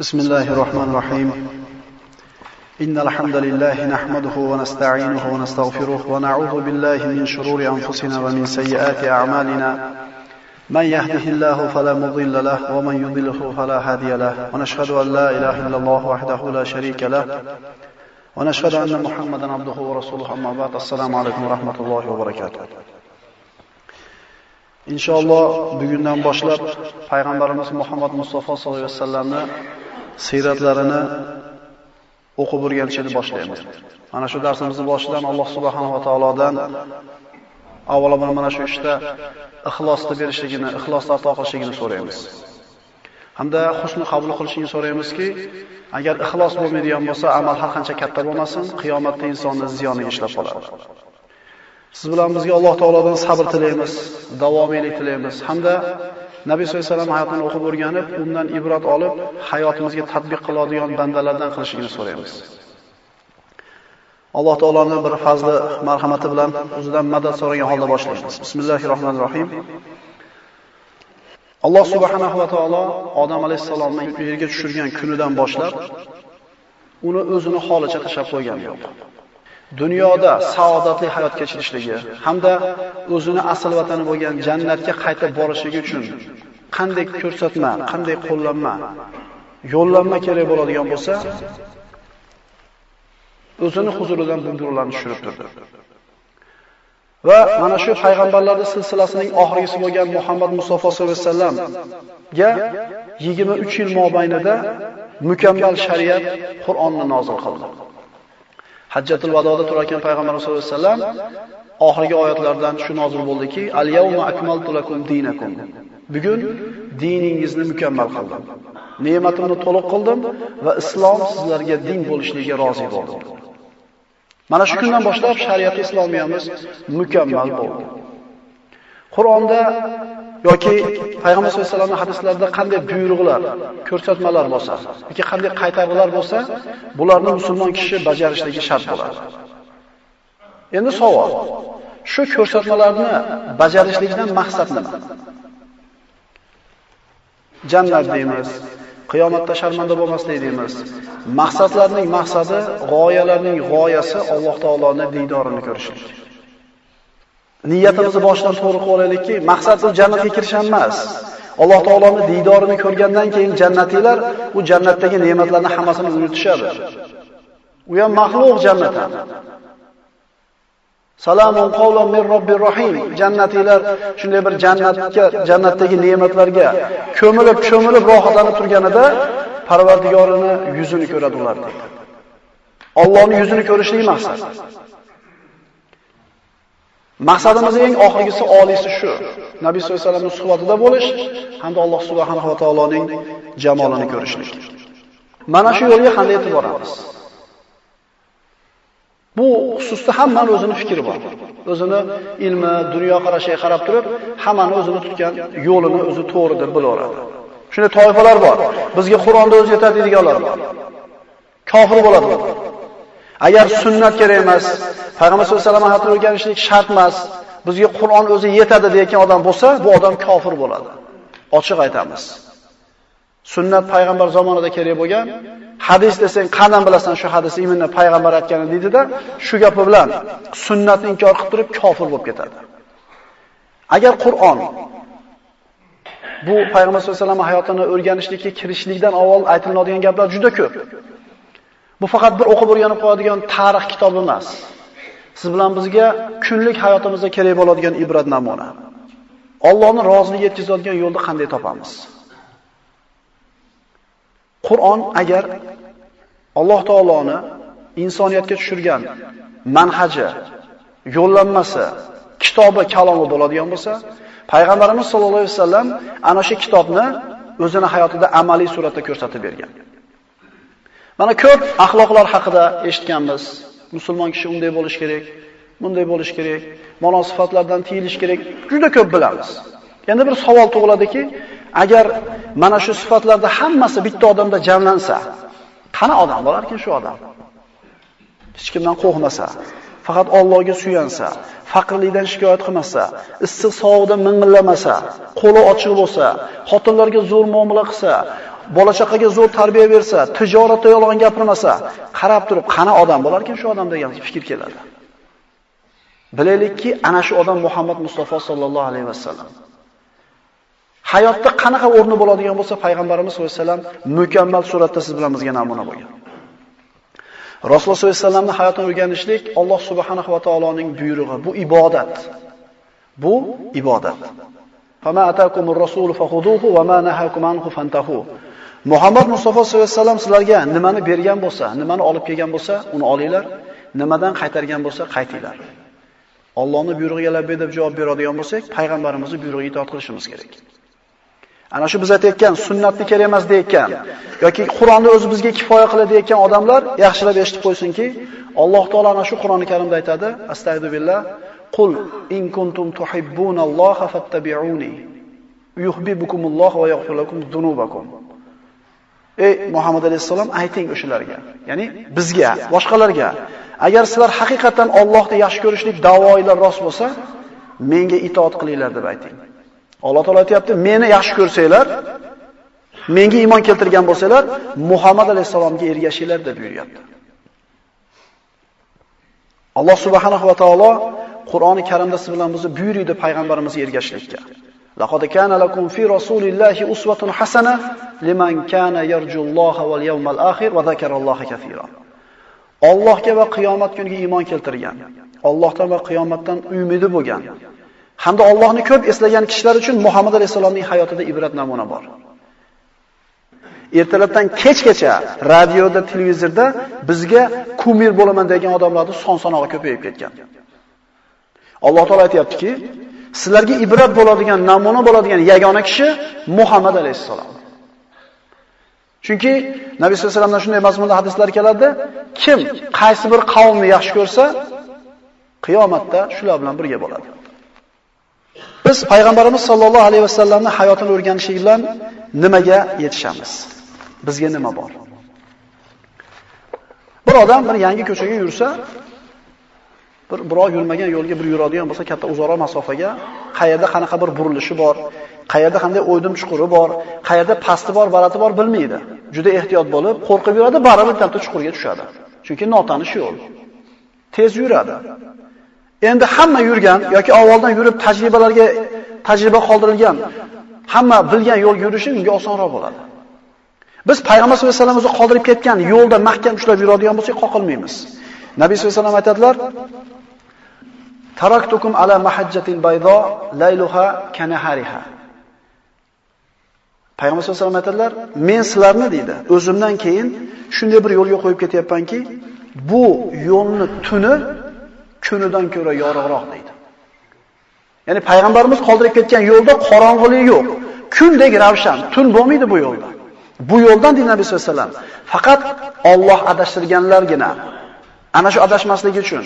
بسم الله الرحمن الرحيم. إن الحمد لله نحمده ونستعينه ونستغفره ونعوذ بالله من شرور أنفسنا ومن سيئات أعمالنا. من يهده الله فلا مضل له ومن يضلله فلا هادي له. ونشهد أن لا إله إلا الله وحده لا شريك له. ونشهد أن محمدا عبده ورسوله. أما بعد السلام عليكم ورحمة الله وبركاته. Inshaalloh bugundan boshlab payg'ambarimiz Muhammad Mustafa sollallohu alayhi vasallamni siyratlarini o'qib o'rganishni boshlaymiz. Mana shu darsimizni boshidan Alloh subhanahu va taolodan avvalo mana shu ishda ixlosni berishligini, ixlosni ato qilishligini so'raymiz. Hamda xushni qabul qilishini so'raymizki, agar ixlos bo'lmaydigan bo'lsa, amal har qancha katta bo'lmasin, qiyomatda insonni ziyoniga ishlab qoladi. Siz bilan bizga Alloh taolodan sabr tilaymiz, davomiylik tilaymiz hamda Nabiy sollallohu alayhi vasallam hayotini o'qib o'rganib, undan ibrat olib, hayotimizga tatbiq qiladigan bandalardan qilishini so'raymiz. Alloh taoloning bir fazli marhamati bilan o'zidan madad so'ragan holda boshlaymiz. Bismillahirrohmanirrohim. Alloh subhanahu va taolo Odam alayhisalomni yerga tushirgan kunidan boshlab uni o'zini holicha tashlab qo'ygan yo'q. Dunyoda saodatli hayot kechirishligi hamda o'zini asl vatani bo'lgan jannatga qaytib borishligi uchun qanday ko'rsatma, qanday qo'llanma, yo'llanma kerak bo'ladigan bo'lsa, o'zini huzuridan bundurlarni tushirib turdi. Va mana shu payg'ambarlarning silsilasining oxirgisi bo'lgan Muhammad Mustafa sollallohu alayhi vasallamga 23 yil mobaynida mukammal shariat Qur'onni nozil qildi. Hajjatul Vadoda turarkan payg'ambar sollallohu alayhi vasallam oxirgi oyatlardan shu nozil bo'ldiki, "Al-yawma akmaltu lakum dinakum." Bugun diningizni mukammal qildim. Ne'matimni to'liq qildim va islom sizlarga din bo'lishligiga rozi bo'ldim. Mana shu kundan boshlab shariat islomiyamiz mukammal bo'ldi. Qur'onda yoki payg'ambar sollallohu alayhi vasallamning hadislarida qanday buyruqlar, ko'rsatmalar bo'lsa, yoki qanday qaytariqlar bo'lsa, bularni musulmon kishi bajarishligi shart bo'ladi. Endi savol, shu ko'rsatmalarni bajarishlikdan maqsad nima? Jannat deymiz, qiyomatda sharmanda bo'lmaslik deymiz. Maqsadlarning maqsadi, g'oyalarning g'oyasi Alloh taoloning diydorini ko'rishlik. Niyatimizni boshdan to'g'ri qilib olaylikki, maqsad u jannatga kirish emas. Alloh taoloning diydorini ko'rgandan keyin jannatiylar u jannatdagi ne'matlarni hammasini unutishadi. U ham mahluq jannat ham. Salamun qawlan min robbir rohim. Jannatiylar shunday bir jannatga, jannatdagi ne'matlarga ko'milib, cho'milib rohatlanib turganida Parvardigorini yuzini ko'radi ular deydi. Allohning yuzini ko'rishlik maqsad. Maqsadimizning eng oxirgisi olisi shu. Nabiy sollallohu alayhi vasallamning suhbatida bo'lish hamda Alloh subhanahu va taoloning jamolini ko'rishlik. Mana shu yo'lga qanday yetib boramiz? Bu xususda hammaning o'zini fikri bor. O'zini ilmi, dunyo qarashiga qarab turib, hammani o'zini tutgan yo'lini o'zi to'g'ri deb bilaveradi. Shunday toifalar bor. Bizga Qur'onda o'zi yetadi deganlar bor. Kofir bo'ladi. Agar sunnat kerak emas, payg'ambar sollallohu alayhi vasallam hayotini o'rganishlik shart emas, bizga Qur'on o'zi yetadi degan odam bo'lsa, bu odam kofir bo'ladi. Ochiq aytamiz. Sunnat payg'ambar zamonida kerak bo'lgan, hadis desang qandan bilasan shu hadis imonni payg'ambar aytgani deydida, shu gapi bilan sunnatni inkor qilib turib kofir bo'lib ketadi. Agar Qur'on bu payg'ambar sollallohu alayhi vasallam hayotini o'rganishlikka kirishlikdan avval aytiladigan gaplar juda ko'p. Bu faqat bir o'qib o'rganib qoladigan tarix kitobi emas. Siz bilan bizga kunlik hayotimizda kerak bo'ladigan ibrat namuna. Allohning roziligini yetkazadigan yo'lni qanday topamiz? Qur'on agar Alloh taoloni insoniyatga tushirgan manhaji, yo'llanmasi, kitobi, kalomi bo'ladigan bo'lsa, payg'ambarimiz sollallohu alayhi vasallam ana shu kitobni o'zini hayotida amaliy suratda ko'rsatib bergan. Mana ko'p axloqlar haqida eshitganmiz. Musulmon kishi unday bo'lish kerak, bunday bo'lish kerak, mana sifatlardan tiyilish kerak. Juda ko'p bilamiz. Endi bir savol tug'iladiki, agar mana shu sifatlarda hammasi bitta odamda jamlansa, qana odam bo'larkin shu odam? Hech kimdan qo'rqmasa, faqat Allohga suyansa, faqirlikdan shikoyat qilmasa, issiq sovuqda mingillamasa, qo'li ochiq bo'lsa, xotinlarga zo'r muomala qilsa, bola chaqaga zo'r tarbiya bersa, tijoratda yolg'on gapirmasa, qarab turib, qana odam bo'lar ekan shu odam degan fikr keladi. Bilaylikki, ana shu odam Muhammad Mustafa sallallohu alayhi vasallam. Hayotda qanaqa o'rni bo'ladigan bo'lsa, payg'ambarimiz sollallohu alayhi vasallam mukammal suratda siz bilan bizga namuna bo'lgan. Rasululloh sollallohu alayhi vasallamning hayotini o'rganishlik Alloh subhanahu va taoloning buyrug'i. Bu ibodat. Bu ibodat. Fama atakumur rasul fakhuduhu va ma nahakum anhu fantahu. Muhammad Mustafa sollallohu alayhi vasallam sizlarga nimani bergan bo'lsa, nimani olib kelgan bo'lsa, uni olinglar. Nimadan qaytargan bo'lsa, qaytinglar. Allohning buyrug'iga labbay deb javob beradigan bo'lsak, payg'ambarimizning buyrug'iga itoat qilishimiz kerak. Ana shu biz aytayotgan sunnatni kerak emas deyotgan yoki Qur'onni o'zi bizga kifoya qiladi deyotgan odamlar yaxshilab eshitib qo'ysinki, Alloh taolo ana shu Qur'oni Karimda aytadi: Astagfirullah, qul in kuntum tuhibbunalloha fattabi'uni yuhibbukumulloh va yaghfir lakum dunubakum." Ey Muhammad alayhisalom ayting o'shalarga, ya'ni bizga, boshqalarga, agar sizlar haqiqatan Allohni yaxshi ko'rishlik da'voinglar rost bo'lsa, menga itoat qilinglar deb ayting. Alloh taolo aytayapti, meni yaxshi ko'rsanglar, menga iymon keltirgan bo'lsanglar, Muhammad alayhisalomga ergashinglar deb buyuryapti. Alloh subhanahu va taolo Qur'oni Karimda siz bilan bizni buyuriydi payg'ambarimizga ergashishlikka. Laqad kana lakum fi rasulillahi uswatun hasana liman kana yarjulloha wal yawmal akhir va zakaralloha kaseera. Allohga va qiyomat kuniga iymon keltirgan, Allohdan va qiyomatdan umidi bo'lgan hamda Allohni ko'p eslagan kishilar uchun Muhammad alayhisolamning hayotida ibrat namuna bor. Ertalabdan kechgacha radioda, televizorda bizga kumir bo'laman degan odamlarning son-sanog'i ko'payib ketgan. Alloh taolay aytayaptiki, sizlarga ibrat bo'ladigan, namuna bo'ladigan yagona kishi Muhammad alayhisalom. Chunki Nabiy sollallohu alayhi vasallamdan shunday mazmunda hadislar keladi, kim qaysi bir qavmni yaxshi ko'rsa, qiyomatda shular bilan birga bo'ladi. Biz payg'ambarimiz sollallohu alayhi vasallamning hayotini o'rganish bilan nimaga yetishamiz? Bizga nima bor? Bir odam bir yangi ko'chaga yursa, bir biroq yurmagan yo'lga bir yuradigan bo'lsa, katta uzoqroq masofaga qayerda qanaqa bir burilishi bor, qayerda qanday o'ydim chuquri bor, qayerda pasti bor, barati bor bilmaydi. Juda ehtiyot bo'lib, qo'rqib yuradi, baribir katta chuqurga tushadi. Chunki notanish yo'l. Tez yuradi. Endi hamma yurgan yoki avvaldan yurib tajribalarga tajriba qoldirilgan hamma bilgan yo'l yurishi unga osonroq bo'ladi. Biz payg'ambar sollallohu alayhi vasallam qoldirib ketgan yo'lda mahkam ushlab yuradigan bo'lsak, qoqilmaymiz. Nabiy sollallohu alayhi vasallam aytadilar: "Taraktukum ala mahajjatil baydo layluha kanahariha." Payg'ambar sollallohu alayhi vasallam aytadilar: "Men sizlarni deydi, o'zimdan keyin shunday bir yo'lga qo'yib ketyapmanki, bu yo'lni tuni kunidan ko'ra yorug'roq deydi. Ya'ni payg'ambarimiz qoldirib ketgan yo'lda qorong'ulik yo'q. Kundek ravshan, tun bo'lmaydi bu yo'lda. Bu yo'ldan din Nabiy sollallohu alayhi vasallam faqat Alloh adashtirganlargina ana shu adashmasligi uchun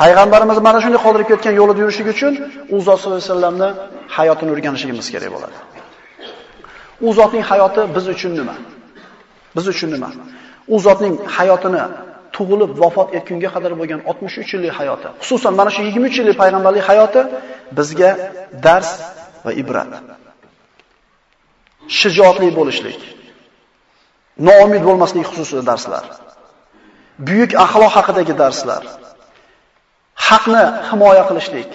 payg'ambarimiz mana shunday qoldirib ketgan yo'lida yurishlik uchun u zot sollallohu alayhi vasallamni hayotini o'rganishimiz kerak bo'ladi. U zotning hayoti biz uchun nima? Biz uchun nima? U zotning hayotini tug'ilib vafot etgunga qadar bo'lgan 63 yillik hayoti, xususan mana shu 23 yillik payg'ambarlik hayoti bizga dars va ibrat. Shijoatli bo'lishlik, noumid bo'lmaslik xususida darslar. Buyuk axloq haqidagi darslar. Haqni himoya qilishlik,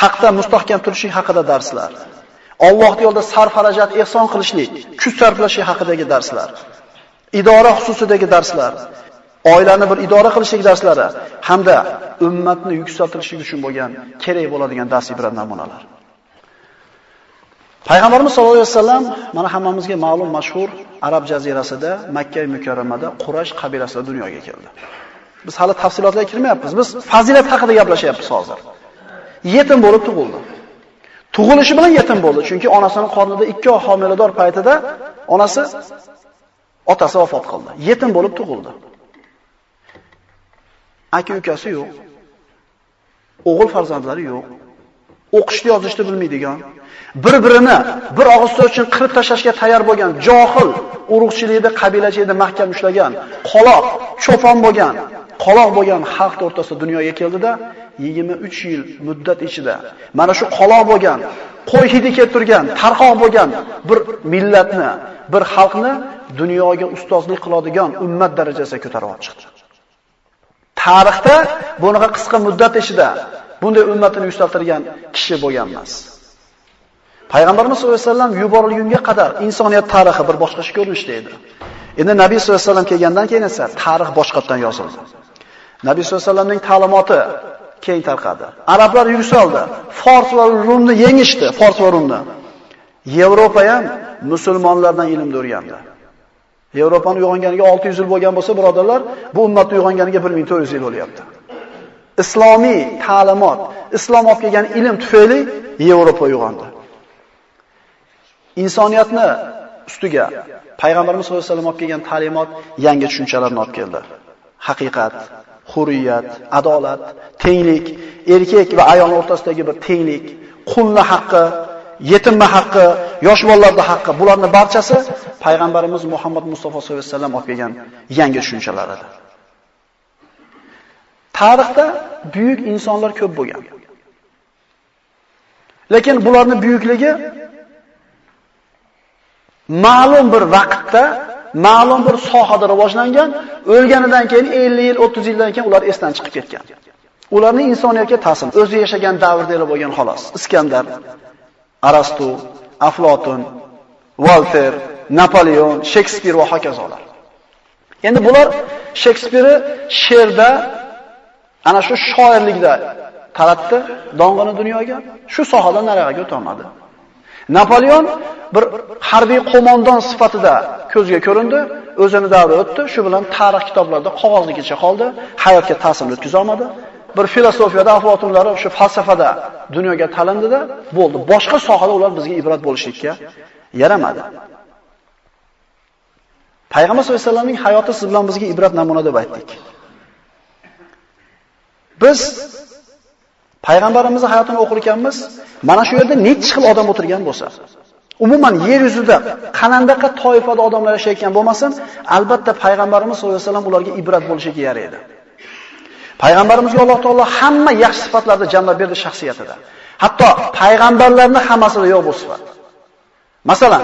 haqda mustahkam turishlik haqida darslar. Alloh yo'lida sarfarajat ehson qilishlik, kuch sarflashlik haqidagi darslar. Idora xususidagi darslar. oilani bir idora qilishlik darslari hamda ummatni yuksaltirishlik uchun bo'lgan kerak bo'ladigan dars ibrat namunalar. Payg'ambarimiz sollallohu alayhi vasallam mana hammamizga ma'lum mashhur Arab jazirasida, Makka mukarramada Quraysh qabilasida dunyoga keldi. Biz hali tafsilotlarga kirmayapmiz. Biz fazilat haqida gaplashyapmiz hozir. Yetim bo'lib tug'ildi. Tug'ilishi bilan yetim bo'ldi, chunki onasining qornida 2 oy homilador paytida onasi otasi vafot qildi. Yetim bo'lib tug'ildi. aka-ukasi yo'q. O'g'il farzandlari yo'q. O'qishni yozishni bilmaydigan, bir-birini bir og'iz so'z uchun qirib tashlashga tayyor bo'lgan, johil, urug'chilikda, qabilachilikda mahkam ushlagan, qoloq, cho'pon bo'lgan, qoloq bo'lgan xalq o'rtasida dunyoga keldida 23 yil muddat ichida mana shu qoloq bo'lgan, qo'y hidi kelib turgan, tarqoq bo'lgan bir millatni, bir xalqni dunyoga ustozlik qiladigan ummat darajasiga ko'tarib olib chiqdi. Tarixda bunaqa qisqa muddat ichida bunday ummatini yuksaltirgan kishi bo'lgan emas. Payg'ambarimiz sollallohu alayhi vasallam yuborilgunga qadar insoniyat tarixi bir boshqacha ko'rinishda edi. Endi Nabiy sollallohu alayhi vasallam kelgandan keyin esa tarix boshqatdan yozildi. Nabiy sollallohu alayhi vasallamning ta'limoti keng tarqadi. Arablar yuksaldi. Fors va Rumni yengishdi, Fors va Rumni. Yevropa ham musulmonlardan ilmni o'rgandi. Yevropani uyg'onganiga 600 yil bo'lgan bo'lsa, birodarlar, bu ummat uyg'onganiga 1400 yil bo'lyapti. Islomiy ta'limot, islom olib kelgan ilm tufayli Yevropa uyg'ondi. Insoniyatni ustiga payg'ambarimiz sollallohu alayhi vasallam olib kelgan ta'limot yangi tushunchalarni olib keldi. Haqiqat, hurriyat, adolat, tenglik, erkak va ayol o'rtasidagi bir tenglik, qulni haqqi, yetimma haqqi, yosh bolalarning haqqi, bularning barchasi payg'ambarimiz Muhammad Mustafa sollallohu alayhi vasallam olib kelgan yangi tushunchalar edi. Tarixda buyuk insonlar ko'p bo'lgan. Lekin bularning buyukligi ma'lum bir vaqtda, ma'lum bir sohada rivojlangan, o'lganidan keyin 50 yil, 30 yildan keyin ular esdan chiqib ketgan. Ularning insoniyatga ta'sir, o'zi yashagan davrda bo'lgan xolos. Iskandar, Arastu, Aflotun, Walter, Napoleon, Shakespeare va hokazolar. Endi bular Shakespeare she'rda ana shu shoirlikda taratdi dong'ini dunyoga. Shu sohadan nariga o'tolmadi. Napoleon bir harbiy qo'mondon sifatida ko'zga ko'rindi, o'zini davri o'tdi, shu bilan tarix kitoblarida qog'ozligicha qoldi, hayotga ta'sir o'tkaza olmadi. Bir filosofiyada aflotunlari shu falsafada dunyoga talindida bo'ldi. Boshqa sohada ular bizga ibrat bo'lishlikka yaramadi. Payg'ambar sollallohu alayhi vasallamning hayoti siz bilan bizga ibrat namuna deb aytdik. Biz payg'ambarimizning hayotini o'qir ekanmiz, mana shu yerda necha xil odam o'tirgan bo'lsa, umuman yer yuzida qanandaqa toifada odamlar yashayotgan bo'lmasin, albatta payg'ambarimiz sollallohu alayhi vasallam ularga ibrat bo'lishiga yaraydi. Payg'ambarimizga Alloh taolo hamma yaxshi sifatlarni jamlab berdi shaxsiyatida. Hatto payg'ambarlarning hammasida yo'q bu sifat. Masalan,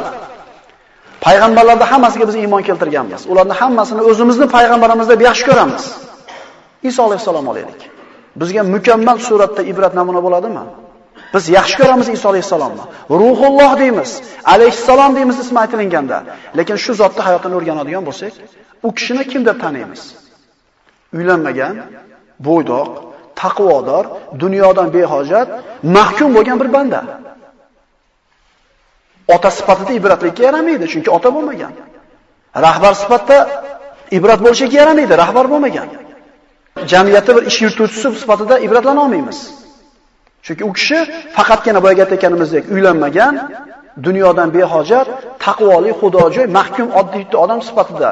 payg'ambarlarda hammasiga biz iymon keltirganmiz. Ularning hammasini o'zimizni payg'ambarimiz deb yaxshi ko'ramiz. Iso alayhisalom olaylik. Bizga mukammal suratda ibrat namuna bo'ladimi? Biz yaxshi ko'ramiz Iso alayhisalomni. Ruhulloh deymiz, alayhissalom deymiz ismi aytilganda. Lekin shu zotning hayotini o'rganadigan bo'lsak, u kishini kim deb tanaymiz? Uylanmagan, bo'ydoq, taqvodor, dunyodan behojat, mahkum bo'lgan bir banda. Ota sifatida ibratlikka yaramaydi, chunki ota bo'lmagan. Rahbar sifatida ibrat bo'lishiga yaramaydi, rahbar bo'lmagan. Jamiyatda bir ish yurituvchisi sifatida ibratlana olmaymiz. Chunki u kishi faqatgina boyaga aytganimizdek uylanmagan, dunyodan behojat, taqvoli, xudojo'y, mahkum oddiy odam sifatida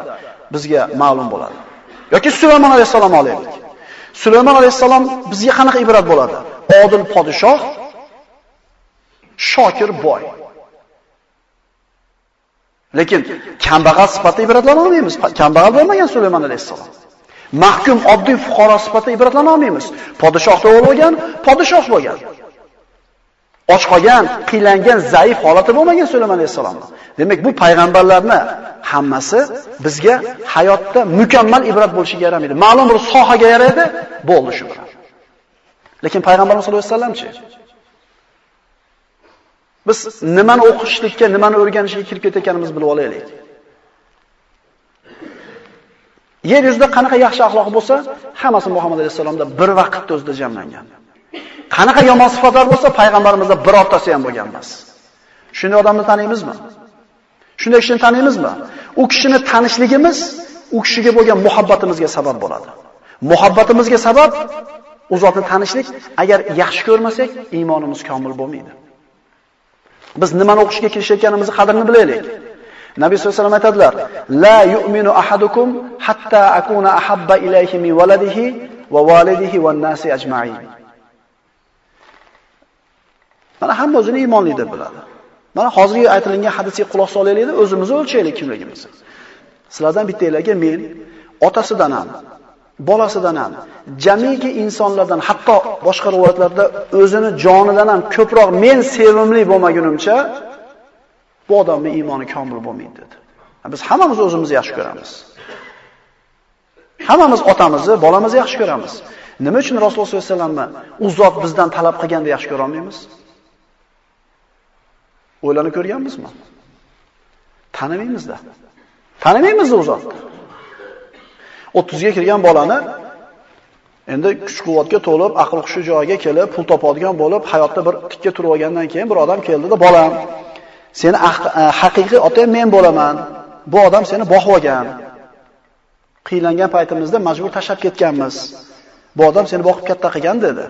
bizga ma'lum bo'ladi. Yoki Sulaymon alayhisalom olaylik. Sulaymon alayhisalom bizga qanaqa ibrat bo'ladi? Odil podshoh, shokir boy. Lekin kambag'al sifatida ibratlana olmaymiz. Kambag'al bo'lmagan Sulaymon alayhisalom. Mahkum oddiy fuqaro sifatida ibratlana olmaymiz. Podshoh o'g'li bo'lgan, podshoh bo'lgan. Och qolgan, qiylangan, zaif holati bo'lmagan Sulaymon alayhisalomni. Demak, bu payg'ambarlarni hammasi bizga hayotda mukammal ibrat bo'lishiga yaramaydi. Ma'lum bir sohaga yaraydi, bo'ldi shu bilan. Lekin payg'ambarimiz sollallohu alayhi vasallamchi Biz nimani o'qishlikka, nimani o'rganishga kirib ketayotganimizni bilib olaylik. Yer yuzida qanaqa yaxshi axloq bo'lsa, hammasi Muhammad alayhisalomda bir vaqtda o'zida jamlangan. Qanaqa yomon sifatlar bo'lsa, payg'ambarimizda birortasi ham bo'lgan emas. Shunday odamni taniymizmi? Shunday kishini taniymizmi? U kishini tanishligimiz u kishiga bo'lgan muhabbatimizga sabab bo'ladi. Muhabbatimizga sabab u zotni tanishlik, agar yaxshi ko'rmasak, iymonimiz komil bo'lmaydi. Biz nimani o'qishga kirishayotganimizni qadrini bilaylik. Nabiy sollallohu alayhi vasallam aytadilar: "La yu'minu ahadukum hatta akuna ahabba ilayhi min waladihi va walidihi va nasi ajma'in." Mana hamma o'zini iymonli deb biladi. Mana hozirgi aytilgan hadisga quloq solaylik, o'zimizni o'lchaylik kimligimizni. Sizlardan bittanglarga men otasidan ham, bolasidan ham, jamiki insonlardan, hatto boshqa rivoyatlarda o'zini jonidan ham ko'proq men sevimli bo'lmagunimcha bu odamning iymoni komil bo'lmaydi dedi. Biz hammamiz o'zimizni yaxshi ko'ramiz. Hammamiz otamizni, bolamizni yaxshi ko'ramiz. Nima uchun Rasululloh sollallohu alayhi vasallamni u zot bizdan talab qilganda yaxshi ko'ra olmaymiz? O'ylanib ko'rganmizmi? Tanimaymiz-da. Tanimaymiz u zotni. 30 ga kirgan bolani endi kuch-quvvatga to'lib, aql hushi joyiga kelib, pul topadigan bo'lib, hayotda bir tikka turib olgandan keyin bir odam keldi-da, "Bolam, seni e, haqiqiy otang men bo'laman. Bu odam seni boqib olgan. Qiylangan paytimizda majbur tashlab ketganmiz. Bu odam seni boqib katta qilgan" dedi.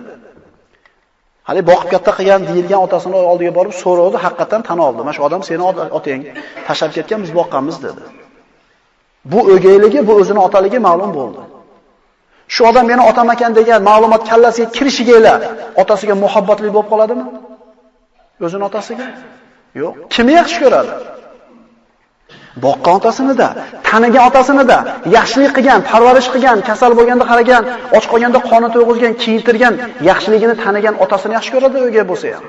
Hali boqib katta qilgan deyilgan otasini oldiga borib so'radi, haqiqatan tan oldi. Mana shu odam seni otang tashlab ketgan, biz boqqanmiz dedi. Bu o'gayligi, bu o'zini otaligi ma'lum bo'ldi. Shu odam meni otam ekan degan ma'lumot kallasiga kirishiga ila otasiga muhabbatli bo'lib qoladimi? O'zini otasiga? Yo'q. Kimni yaxshi ko'radi? Boqqan otasini-da, tanigan otasini-da, yaxshilik qilgan, parvarish qilgan, kasal bo'lganda qaragan, och qolganda qoni to'yg'izgan, kiyintirgan, yaxshiligini tanigan otasini yaxshi ko'radi o'gay bo'lsa ham.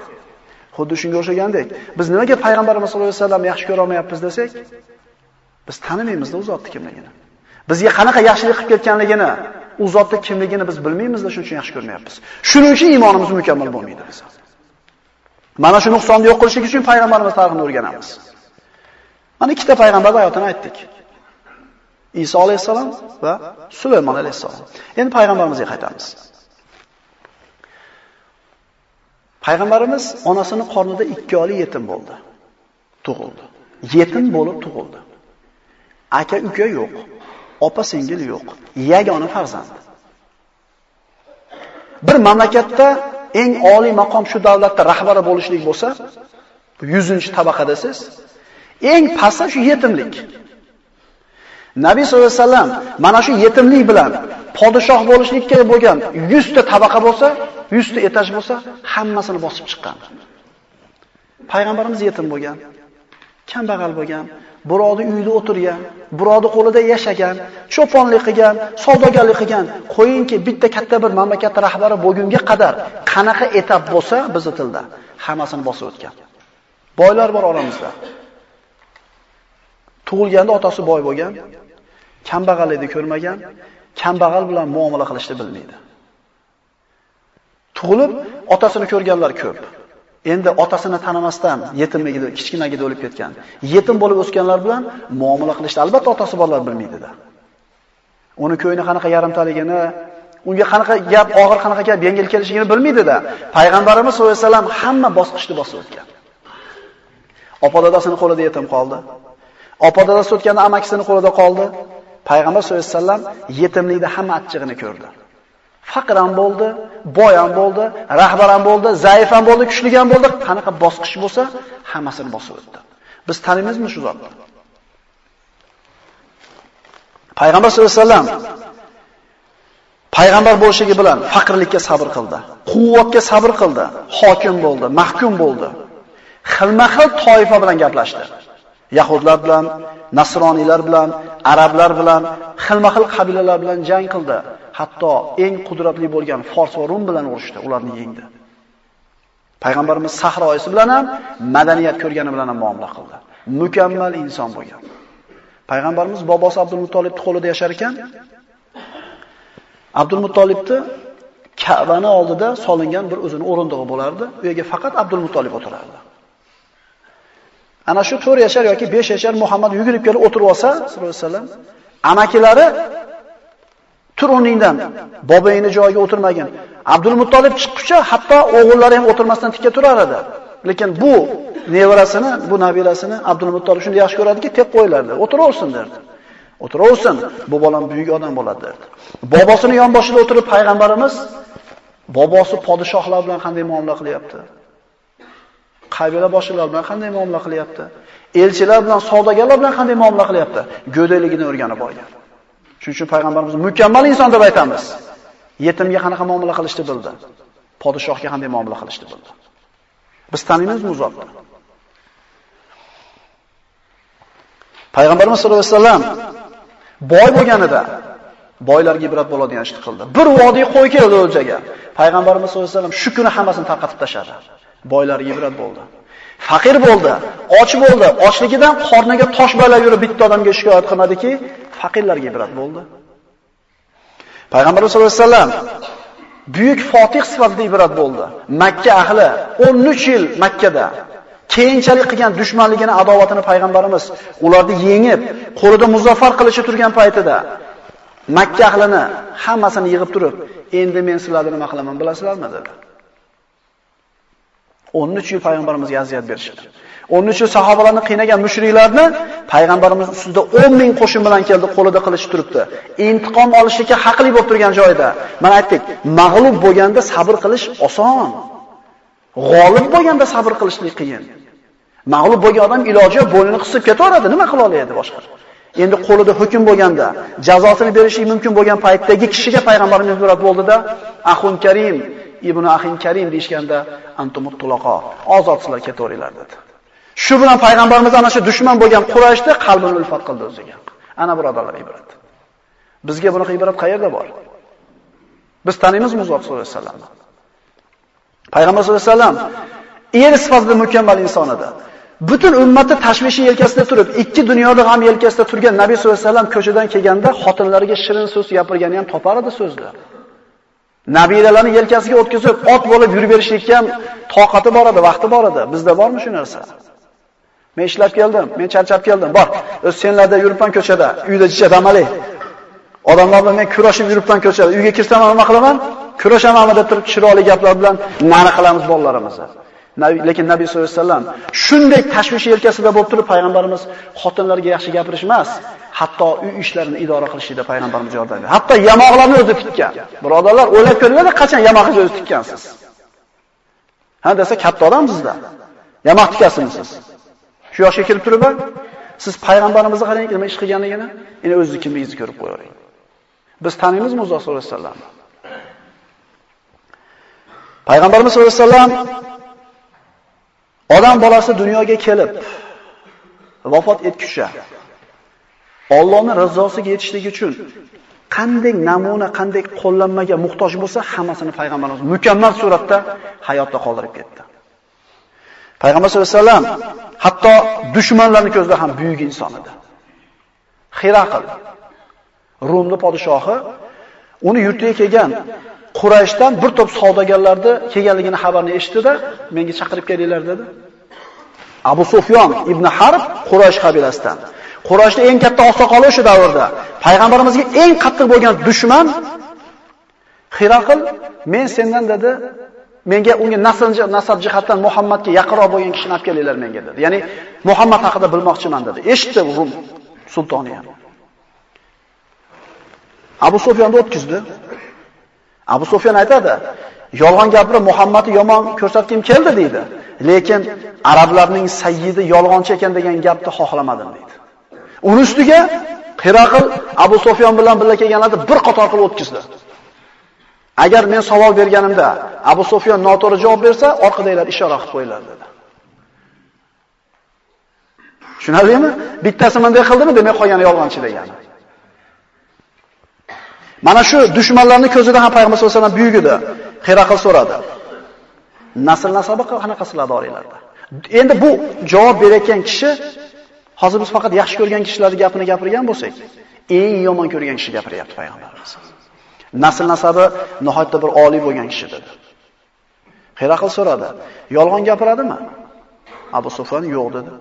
Xuddi shunga o'xshagandek, biz nimaga payg'ambarimiz sollallohu alayhi vasallam yaxshi ko'ra olmayapmiz desak, biz tanimaymiz-da u zotni kimligini. Bizga qanaqa yaxshilik qilib ketganligini, u zotni kimligini biz bilmaymiz-da, shuning uchun yaxshi ko'rmayapmiz. Shuning uchun iymonimiz mukammal bo'lmaydi biz. Mana shu nuqsonni yo'q qilishlik uchun payg'ambarimiz tarixini o'rganamiz. Mana ikkita payg'ambar hayotini aytdik. Iso alayhisalom va Sulaymon alayhisalom. Endi payg'ambarimizga qaytamiz. Payg'ambarimiz onasining qornida 2 oylik yetim bo'ldi. Tug'ildi. Yetim bo'lib tug'ildi. Aka uka yo'q. Opa singil yo'q. Yagona farzand. Bir mamlakatda eng oliy maqom shu davlatda rahbari bo'lishlik bo'lsa, 100-tabaqada tabaqadasiz. eng pastda shu yetimlik. Nabiy sollallohu alayhi vasallam mana shu yetimlik bilan podshoh bo'lishlikka bo'lgan 100 ta tabaqa bo'lsa, 100 ta etaj bo'lsa, hammasini bosib chiqqan. Payg'ambarimiz yetim bo'lgan, kambag'al bo'lgan, birovni uyida o'tirgan, birovni qo'lida yashagan, cho'ponlik qilgan, savdogarlik qilgan, qo'yingki bitta katta bir mamlakat rahbari bo'lgunga qadar qanaqa etap bo'lsa bizni tilda hammasini bosib o'tgan. Boylar bor oramizda. Tug'ilganda otasi boy bo'lgan, kambag'allikni ko'rmagan, kambag'al bilan muomala qilishni bilmaydi. Tug'ilib otasini ko'rganlar ko'p. Endi otasini tanimasdan yetimligida, kichkinagida o'lib ketgan. Yetim bo'lib o'sganlar bilan muomala qilishda albatta otasi bolalar bilmaydi-da. Uni ko'yni qanaqa yarimtaligini, unga qanaqa gap, og'ir qanaqa gap yengil kelishligini bilmaydi-da. Payg'ambarimiz sollallohu alayhi vasallam hamma bosqichni bosib o'tgan. Opa dadasini qo'lida yetim qoldi. Opa dadasi o'tganda amakisining qo'lida qoldi. Payg'ambar sollallohu alayhi vasallam yetimlikda hamma achchig'ini ko'rdi. Faqir ham bo'ldi, boy ham bo'ldi, rahbar ham bo'ldi, zaif ham bo'ldi, kuchli ham bo'ldi. Qanaqa bosqich bo'lsa, hammasini bosib o'tdi. Biz taniymizmi shu zotni? Payg'ambar sollallohu alayhi vasallam payg'ambar bo'lishligi bilan faqirlikka sabr qildi, quvvatga sabr qildi, hokim bo'ldi, mahkum bo'ldi. Xilma-xil toifa bilan gaplashdi. Yahudlar bilan, Nasroniylar bilan, arablar bilan, xilma-xil qabilalar bilan jang qildi. Hatto eng qudratli bo'lgan Fors va Rum bilan urushdi, ularni yengdi. Payg'ambarimiz sahroisi bilan ham madaniyat ko'rgani bilan ham muomala qildi. Mukammal inson bo'lgan. Payg'ambarimiz bobosi Abdul Muttolibning qo'lida yashar ekan, Abdul Muttolibni Ka'bani oldida solingan bir o'zini o'rindig'i bo'lardi. U yerga faqat Abdul Muttolib o'tirardi. Ana shu 4 yashar yoki 5 yashar Muhammad yugurib kelib o'tirib olsa, sollallohu alayhi vasallam, amakilari tur o'rningdan, boboyini joyiga o'tirmagan. Abdul Muttolib chiqquncha hatto o'g'illari ham o'tirmasdan tikka turar edi. Lekin bu nevarasini, bu nabilasini Abdul Muttolib shunday yaxshi ko'radiki, tek qo'ylardi. O'tiraversin derdi. O'tiraversin, bu bolam buyuk odam bo'ladi derdi. Bobosini yonboshida o'tirib payg'ambarimiz bobosi podshohlar bilan qanday muomala qilyapti? qabila boshliqlar bilan qanday muomala qilyapti? Elchilar bilan, savdogarlar bilan qanday muomala qilyapti? Go'dayligini o'rganib olgan. Shuning uchun payg'ambarimiz mukammal inson deb aytamiz. Yetimga qanaqa muomala qilishni bildi. Podshohga qanday muomala qilishni bildi. Biz taniymizmi zotni? Payg'ambarimiz sollallohu alayhi vasallam boy bo'lganida boylarga ibrat bo'ladigan ishni qildi. Bir vodiy qo'y keldi o'ljaga. Payg'ambarimiz sollallohu alayhi vasallam shu kuni hammasini tarqatib tashladi. boylarga ibrat bo'ldi. Faqir bo'ldi, och bo'ldi. Ochligidan qorniga tosh balab yurib bitta odamga shikoyat qilmadiki, faqirlarga ibrat bo'ldi. Payg'ambar sollallohu alayhi vasallam buyuk fotih sifatida ibrat bo'ldi. Makka ahli 13 yil Makkada keyinchalik qilgan dushmanligini, adovatini payg'ambarimiz ularni yengib, qo'lida muzaffar qilishi turgan paytida Makka ahlini hammasini yig'ib turib, endi men sizlarni nima qilaman bilasizlarmi dedi. 13 yil payg'ambarimizga aziyat berishdi. 13 yil sahobalarni qiynagan mushriklarni payg'ambarimiz ustida 10 ming qo'shin bilan keldi, qo'lida qilich turibdi. Intiqom olishga haqli bo'lib turgan joyda, mana aytdik, mag'lub bo'lganda sabr qilish oson. G'olib bo'lganda sabr qilishlik qiyin. Mag'lub bo'lgan odam iloji bo'ynini qisib ketaveradi, nima qila oladi boshqa? Endi qo'lida hukm bo'lganda, jazosini berishi mumkin bo'lgan paytdagi kishiga payg'ambarimiz murat bo'ldida, "Axun Karim, ibn Axin Karim" deyishganda "Antumut tulaqo, ozodsizlar ketaveringlar" dedi. Shu bilan payg'ambarimiz ana shu dushman bo'lgan Qurayshni qalbini ulfat qildi o'ziga. Ana birodarlar ibrat. Bizga bunaqa ibrat qayerda bor? Biz taniymiz Muhammad sollallohu alayhi vasallam. Payg'ambar sollallohu alayhi vasallam er sifatida mukammal inson edi. Butun ummatni tashvishi yelkasida turib, ikki dunyoda ham yelkasida turgan Nabiy sollallohu alayhi vasallam ko'chadan kelganda xotinlariga shirin so'z gapirgani ham topar edi so'zlar. Nabiralarni yelkasiga o'tkazib, ot bo'lib yurib berishlikka ham toqati bor edi, vaqti bor edi. Bizda bormi shu narsa? Men ishlab keldim, men charchab keldim. Bor, o'z senlarda yuribman ko'chada, uyda jicha damali. Odamlar bilan men kurashib yuribman ko'chada. Uyga kirsam nima qilaman? Kurashamanmi deb turib chiroyli gaplar bilan nari qilamiz bolalarimizni. Lekin Nabiy sollallohu alayhi vasallam shunday tashvish yelkasida bo'lib turib payg'ambarimiz xotinlarga yaxshi gapirish emas, hatto uy ishlarini idora qilishida payg'ambarimiz yordam berdi. Hatto yamoqlarni o'zi tikkan. Birodarlar, o'ylab ko'ringlar, qachon yamoqni o'zi tikkansiz? Ha desa katta odamsizda. Yamoq tikasizmi? Shu yoshga kelib turibman, siz payg'ambarimizni qarang, nima ish qilganligini, endi o'zingizni kimligingizni ko'rib qo'yavering. Biz taniymizmi Muhammad sollallohu alayhi vasallamni? Payg'ambarimiz sollallohu alayhi vasallam Odam bolasi dunyoga kelib vafot etguncha Allohning rizosiga yetishlik uchun qanday namuna, qanday qo'llanmaga muhtoj bo'lsa, hammasini payg'ambarimiz mukammal suratda hayotda qoldirib ketdi. Payg'ambar sollallohu alayhi vasallam hatto dushmanlarning ko'zida ham buyuk inson edi. Xiraqil Rumni podshohi uni yurtiga kelgan Qurayshdan bir to'p savdogarlarni kelganligini xabarni eshitdi-da, menga chaqirib kelinglar dedi. Abu Sufyon ibn Harb Quraysh qabilasidan. Qurayshning eng katta oqsoqoli o'sha davrda. Payg'ambarimizga eng qattiq bo'lgan dushman Xiraqil, men sendan dedi, menga unga nasl nasab jihatdan Muhammadga yaqinroq bo'lgan kishini olib kelinglar menga dedi. Ya'ni Muhammad haqida bilmoqchiman dedi. Eshitdi Rum sultoni ham. Abu Sufyonni o'tkizdi. Abu Sufyan aytadi, yolg'on gapirib Muhammadni yomon ko'rsatgim keldi deydi. Lekin arablarning sayyidi yolg'onchi ekan degan gapni xohlamadim deydi. Uni ustiga Qiraqil Abu Sufyan bilan birga kelganlarni bir qator qilib o'tkizdi. Agar men savol berganimda Abu Sufyan noto'g'ri javob bersa, orqadagilar ishora qilib qo'yiladi dedi. Tushunarlimi? Bittasi bunday qildimi, demak qolgani yolg'onchi degani. Mana shu dushmanlarning ko'zida ham payg'ambar sollallohu alayhi vasallam buyuk edi. Xiraqil so'radi. Nasl nasabi qanaqa sizlarda oranglarda? Endi bu javob berayotgan kishi hozir biz faqat yaxshi ko'rgan kishilarning gapini gapirgan bo'lsak, eng yomon ko'rgan kishi gapiryapti payg'ambarimiz. Nasl nasabi nihoyatda bir oliy bo'lgan kishi dedi. Xiraqil so'radi. Yolg'on gapiradimi? Abu Sufyan yo'q dedi.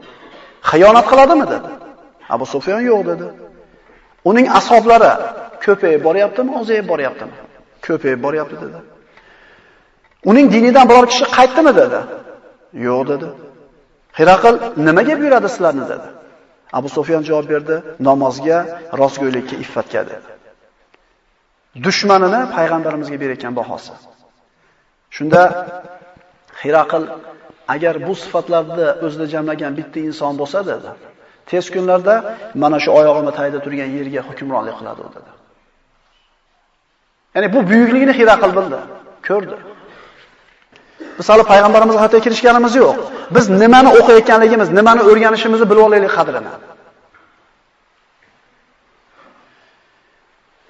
Xiyonat qiladimi dedi. Abu Sufyan yo'q dedi. Uning ashablari ko'payib boryaptimi, ozayib boryaptimi? Ko'payib boryapti dedi. Uning dinidan biror kishi qaytdimi dedi. Yo'q dedi. Hiraqil nimaga buyuradi sizlarni dedi. Abu Sufyan javob berdi, namozga, rostgo'ylikka, iffatga dedi. Dushmanini payg'ambarimizga berayotgan bahosi. Shunda Hiraqil agar bu sifatlarni o'zida jamlagan bitta inson bo'lsa dedi, tez kunlarda mana shu oyog'imni tayda turgan yerga hukmronlik qiladi dedi. Ya'ni bu buyukligini Hiraqil bildi, ko'rdi. Misol payg'ambarimiz hayotga kirishganimiz yo'q. Biz nimani o'qiyotganligimiz, nimani o'rganishimizni bilib olaylik qadrini.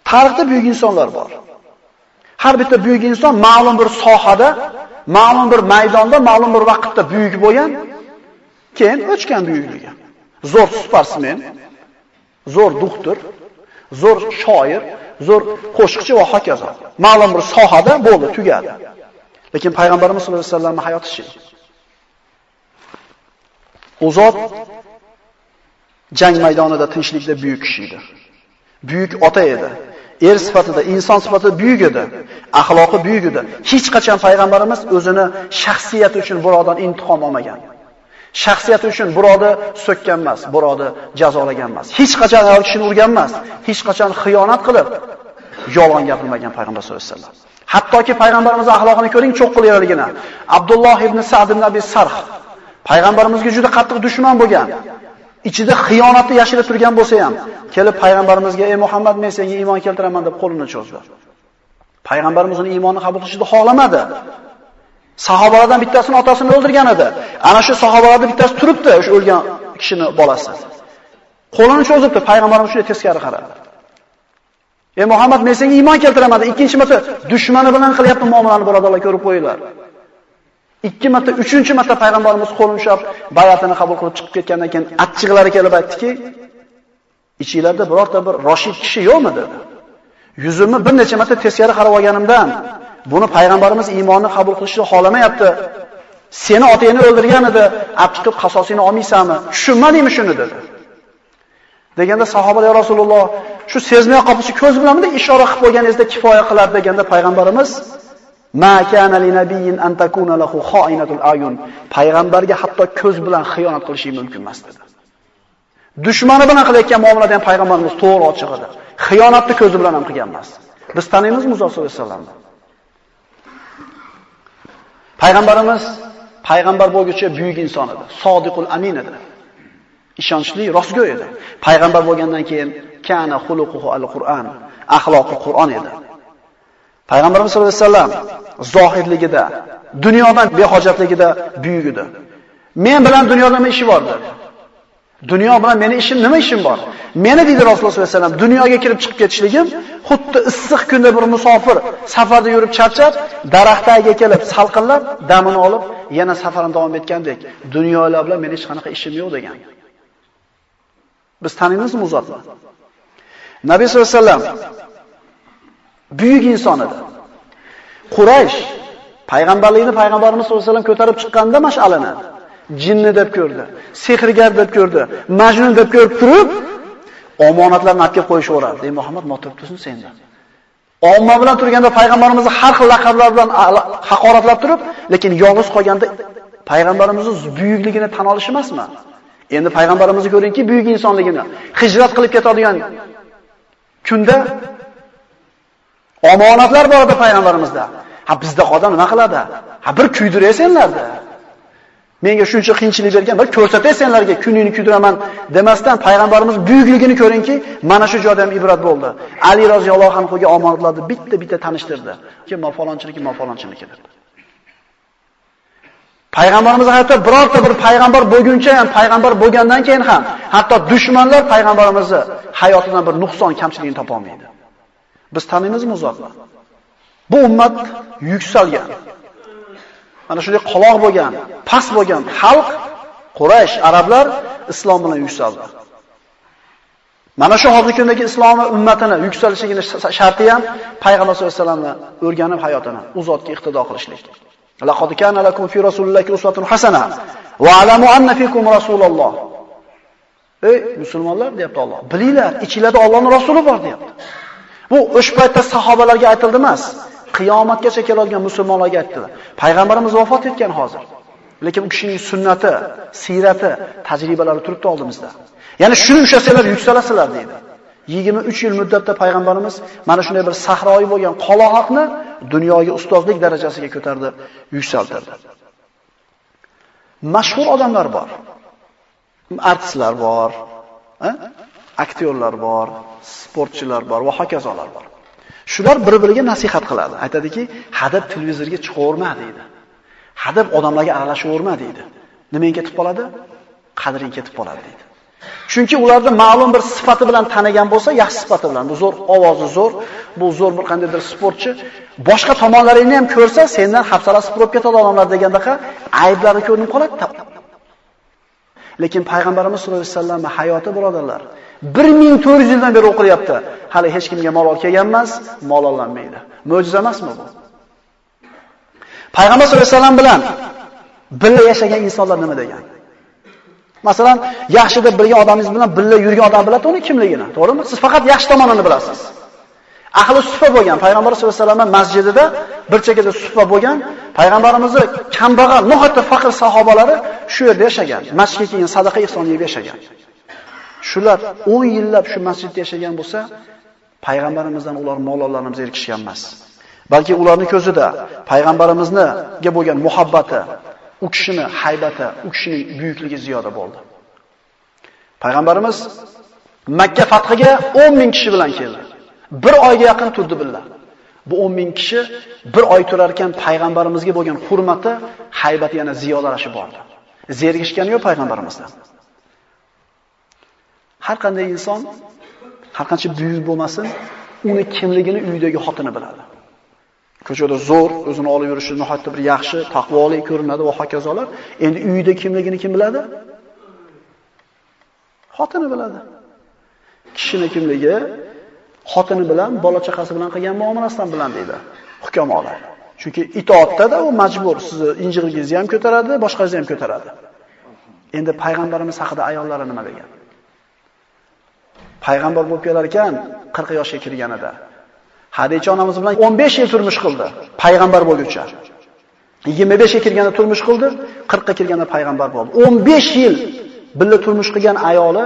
Tarixda buyuk insonlar bor. Har bitta buyuk inson ma'lum bir sohada, ma'lum bir maydonda, ma'lum bir vaqtda buyuk bo'lgan Keyin o'chgan buyukligi. Zo'r sportsmen, zo'r doktor, zo'r shoir, zo'r qo'shiqchi va hokazo. Ma'lum bir sohada bo'ldi, tugadi. Lekin payg'ambarimiz sollallohu alayhi vasallamning hayoti shu. U zot jang maydonida tinchlikda buyuk kishi edi. Buyuk ota edi. Er sifatida, inson sifatida buyuk edi. Axloqi buyuk edi. Hech qachon payg'ambarimiz o'zini shaxsiyati uchun birovdan intiqom olmagan. Shaxsiyati uchun birovni so'kkan emas, birovni jazolagan emas. Hech qachon ayol kishini urgan emas, hech qachon xiyonat qilib yolg'on gapirmagan payg'ambar sollallohu alayhi vasallam. Hattoki payg'ambarimiz axloqini ko'ring, cho'q. Abdulloh ibn Sa'd ibn Abi Sarh payg'ambarimizga juda qattiq dushman bo'lgan. Ichida xiyonatni yashirib turgan bo'lsa ham, kelib payg'ambarimizga "Ey Muhammad, men senga iymon keltiraman" deb qo'lini cho'zdi. Payg'ambarimiz uni iymonni qabul qilishni xohlamadi. Sahobalardan bittasini otasini o'ldirgan edi. Ana shu sahobalardan bittasi turibdi, o'sha o'lgan kishini bolasi. Qo'lini cho'zibdi, payg'ambarimiz shunday teskari qaradi. Ey Muhammad, men senga iymon keltiraman. Ikkinchi marta dushmani bilan qilyapti muomalani birodarlar ko'rib qo'yinglar. Ikki marta, uchinchi marta payg'ambarimiz qo'lini ushlab bayatini qabul qilib chiqib ketgandan keyin achchiqlari kelib aytdiki, ichinglarda birorta bir roshid kishi yo'qmi dedi. Yuzimni bir necha marta teskari qarab olganimdan buni payg'ambarimiz iymonni qabul qilishni xohlamayapti. Seni otangni o'ldirgan edi, ab chiqib qasosini olmaysanmi? Tushunmadingmi shuni dedi. Deganda sahobalar ya Rasululloh shu sezmay qolsa ko'z bilanmi ishora qilib qo'yganingizda kifoya qiladi deganda payg'ambarimiz Ma kana li nabiyyin an takuna lahu kha'inatul ayun. Payg'ambarga hatto ko'z bilan xiyonat qilishi mumkin emas dedi. Dushmani bilan qilayotgan muomalada ham payg'ambarimiz to'g'ri ochiq edi. Xiyonatni ko'zi bilan ham qilgan emas. Biz taniymizmi Musa sollallohu alayhi vasallamni? Payg'ambarimiz payg'ambar bo'lguncha buyuk inson edi. Sodiqul amin edi. Ishonchli, rostgo'y edi. Payg'ambar bo'lgandan keyin kana xuluquhu al-Qur'an, axloqi Qur'on edi. Payg'ambarimiz sollallohu alayhi vasallam zohirligida, dunyodan behojatligida buyuk edi. Men bilan dunyoda nima ishi bor dedi. Dunyo bilan meni ishim nima ishim bor? Meni deydi Rasululloh sollallohu alayhi vasallam dunyoga kirib chiqib ketishligim xuddi issiq kunda bir musofir safarda yurib charchab, daraxt tagiga kelib salqinlab, damini olib, yana safarini davom etgandek, dunyolar bilan meni hech qanaqa ishim yo'q degan. Biz taniymizmi u? Nabiy sollallohu alayhi vasallam buyuk inson edi. Quraysh payg'ambarlikni payg'ambarimiz sollallohu alayhi vasallam ko'tarib chiqqanda mash'alanadi. Jinni deb ko'rdi, sehrgar deb ko'rdi, majnun deb ko'rib turib, omonatlarni olib kelib qo'yishaveradi. Ey Muhammad, mo turibsan sendan. Omma bilan turganda payg'ambarimizni har xil laqablar bilan haqoratlab turib, lekin yolg'iz qolganda payg'ambarimizning buyukligini tan olish emasmi? Endi payg'ambarimizni ko'ringki, buyuk insonligini. Hijrat qilib ketadigan kunda omonatlar bor edi payg'ambarimizda. Ha bizda qolsa nima qiladi? Ha bir kuydiray senlarda. Menga shuncha qiyinchilik bergan, bir ko'rsatay senlarga kuningni kuydiraman demasdan payg'ambarimiz buyukligini ko'ringki, mana shu joyda ham ibrat bo'ldi. Ali roziyallohu anhuga omonatlarni bitta-bitta tanishtirdi. Kim ma falonchiligi, ma deb. Payg'ambarimiz hatto birorta bir payg'ambar bo'lguncha ham, payg'ambar bo'lgandan keyin ham, hatto dushmanlar payg'ambarimizni hayotidan bir nuqson, kamchiligini topa olmaydi. Biz tanimizmi uzoqni? Bu ummat yuksalgan. Mana shunday qoloq bo'lgan, past bo'lgan xalq Quraysh, arablar islom bilan yuksaldi. Mana shu hozirgi kundagi islom ummatini yuksalishligini sharti ham payg'ambar sollallohu alayhi vasallamni o'rganib hayotini u zotga iqtido qilishlik. Laqad kana lakum fi rasulillahi uswatun hasana va alamu anna fikum rasululloh. Ey musulmonlar deyapti Alloh. Bilinglar, ichinglarda Allohning rasuli bor deyapti. Bu o'sha paytda sahobalarga aytildi emas. Qiyomatgacha keladigan musulmonlarga aytdilar. Payg'ambarimiz vafot etgan hozir. Lekin u kishining sunnati, siyrati, tajribalari turibdi oldimizda. Ya'ni shuni ushlasanglar yuksalasizlar deydi. 23 yil muddatda payg'ambarimiz mana shunday bir sahroyi bo'lgan qoloqni dunyoga ustozlik darajasiga ko'tardi, yuksaltirdi. Mashhur odamlar bor. Artistlar bor, eh? aktyorlar bor, sportchilar bor va hokazolar bor. Shular bir-biriga nasihat qiladi. Aytadiki, hadab televizorga chiqaverma deydi. Hadab odamlarga aralashaverma deydi. Nimaga ketib qoladi? Qadring ketib qoladi deydi. Chunki ularni ma'lum bir sifati bilan tanigan bo'lsa, yaxshi sifati bilan, bu zo'r ovozi zo'r, bu zo'r bir qandaydir sportchi, boshqa tomonlaringni ham ko'rsa, sendan hafsalasi qurib ketadi odamlar degandaqa ayblarni ko'rinib qoladi. Lekin payg'ambarimiz sollallohu alayhi vasallam hayoti birodarlar 1400 yildan beri o'qilyapti. Hali hech kimga mol olib kelgan emas, mol olinmaydi. Mo'jiza emasmi bu? Payg'ambar sollallohu alayhi vasallam bilan birga yashagan insonlar nima degan? Masalan, yaxshi deb bilgan odamingiz bilan birga yurgan odam biladi uni kimligini, to'g'rimi? Siz faqat yaxshi tomonini bilasiz. Ahli sufa bo'lgan payg'ambar sollallohu alayhi vasallam masjidida bir chekada sufa bo'lgan, payg'ambarimizni kambag'al, nihoyatda faqir sahobalari shu yerda yashagan. Masjidga kelgan sadaqa ihson yeb yashagan. Shular 10 yillab shu masjidda yashagan bo'lsa, payg'ambarimizdan ular mol-mollarni zerikishgan emas. Balki ularning ko'zida payg'ambarimizga bo'lgan muhabbati, u kishini haybati, u kishining buyukligi ziyoda bo'ldi. Payg'ambarimiz Makka fathiga 10 ming kishi bilan keldi. Bir oyga yaqin turdi billah. Bu 10 ming kishi bir oy turar ekan payg'ambarimizga bo'lgan hurmati, haybati yana ziyodalashib bordi. Zergishgani yo'q payg'ambarimizdan. Har qanday inson har qancha buyuk bo'lmasin, uni kimligini uyidagi xotini biladi. Ko'chada zo'r, o'zini olib yurishi nihoyatda bir yaxshi, taqvoli ko'rinadi va hokazolar. Endi uyida kimligini kim biladi? Xotini biladi. Kishini kimligi xotini bilan, bola chaqasi bilan qilgan muomalasidan bilan deydi hukamolar. Chunki itoatda-da u majbur. Sizni injig'ingizni ham ko'taradi, boshqasini ham ko'taradi. Endi payg'ambarimiz haqida ayollari nima degan? Payg'ambar bo'lib kelar ekan 40 yoshga kirganida. Hadicha onamiz bilan 15 yil turmush qildi, payg'ambar bo'lguncha. 25 ga kirganda turmush qildi, 40 ga kirganda payg'ambar bo'ldi. 15 yil birga turmush qilgan ayoli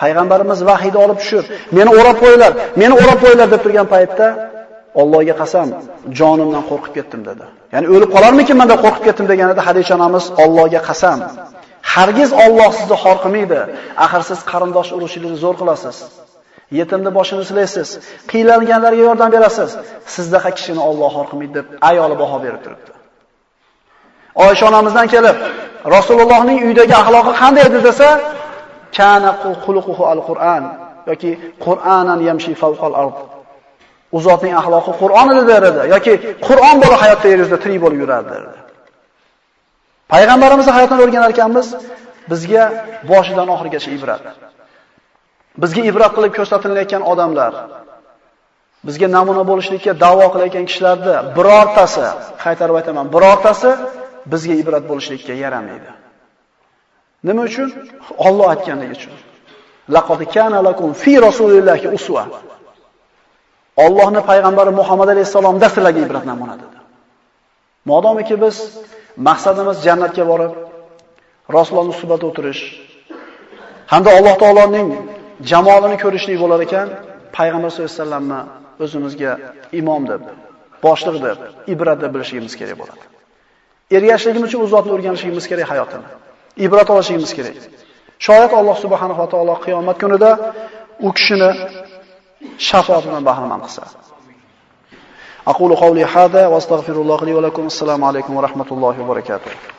payg'ambarimiz vahiyni olib tushib, meni o'rab qo'yinglar, meni o'rab qo'yinglar deb turgan paytda Allohga qasam, jonimdan qo'rqib ketdim dedi. Ya'ni o'lib qolarmikinman deb qo'rqib ketdim deganida Hadisha onamiz Allohga qasam, hargiz Alloh sizni xor qilmaydi. Axir siz qarindosh urushingizni zo'r qilasiz. Yetimni boshini silaysiz, qiylanganlarga yordam berasiz. Sizdaqa kishini Alloh xor qilmaydi deb ayoli baho berib turibdi. Oysha onamizdan kelib, Rasulullohning uydagi axloqi qanday edi desa, kana xuluquhu al-Qur'an yoki Qur'anan yamshi fawqal ard. U zotning axloqi Qur'on edi derdi yoki Qur'on bo'lib hayotda yer yuzida tirik bo'lib yurardi derdi. Payg'ambarimizning hayotdan o'rganar ekanmiz, bizga boshidan oxirigacha ibrat. Bizga ibrat qilib ko'rsatilayotgan odamlar, bizga namuna bo'lishlikka da'vo qilayotgan kishilarda birortasi, qaytarib aytaman, birortasi bizga ibrat bo'lishlikka yaramaydi. Nima uchun? Alloh aytganligi uchun. Laqad kana lakum fi rasulillahi uswa. Allohning payg'ambari Muhammad alayhisalomda sizlarga ibrat namuna dedi. Modomiki biz maqsadimiz jannatga borib, Rasulullohning suhbatida o'tirish hamda Alloh taoloning jamolini ko'rishlik bo'lar ekan, payg'ambar sollallohu alayhi vasallamni o'zimizga imom deb, boshliq deb, ibrat deb bilishimiz kerak bo'ladi. Ergashligimiz uchun u zotni o'rganishimiz kerak hayotini. Ibrat olishimiz kerak. Shoyat Alloh subhanahu va taolo qiyomat kunida u kishini shafoat bilan bahramand qilsa. Aqulu qawli hada va astagfirulloh li va lakum. Assalomu alaykum va rahmatullohi va barakatuh.